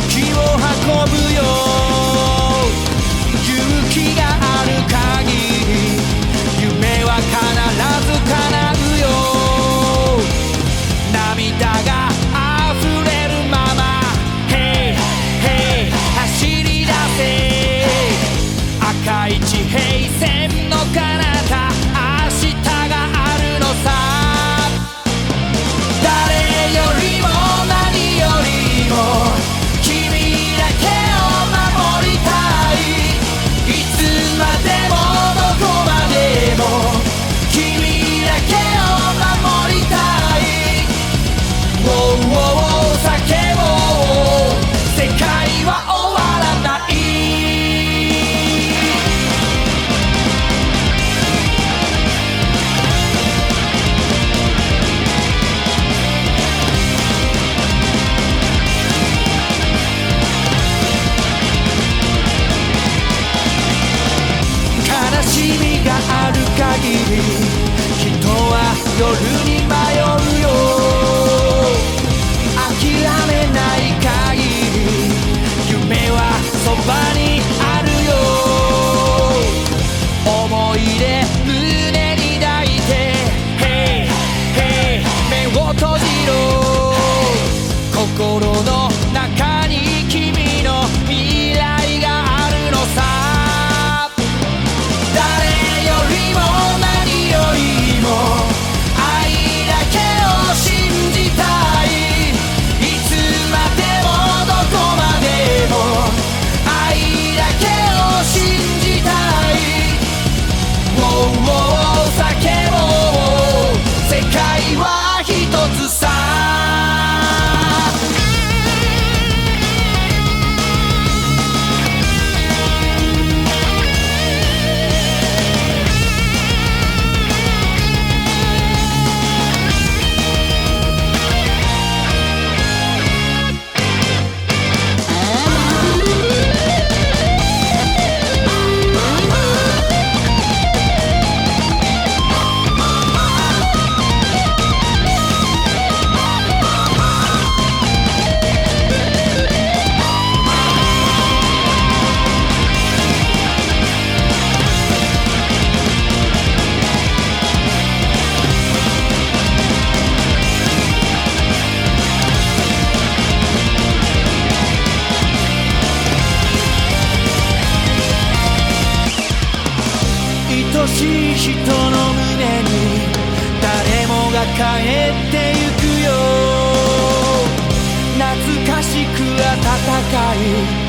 時を運ぶよ Who 人の胸に誰もが帰ってゆくよ。懐かしく暖かい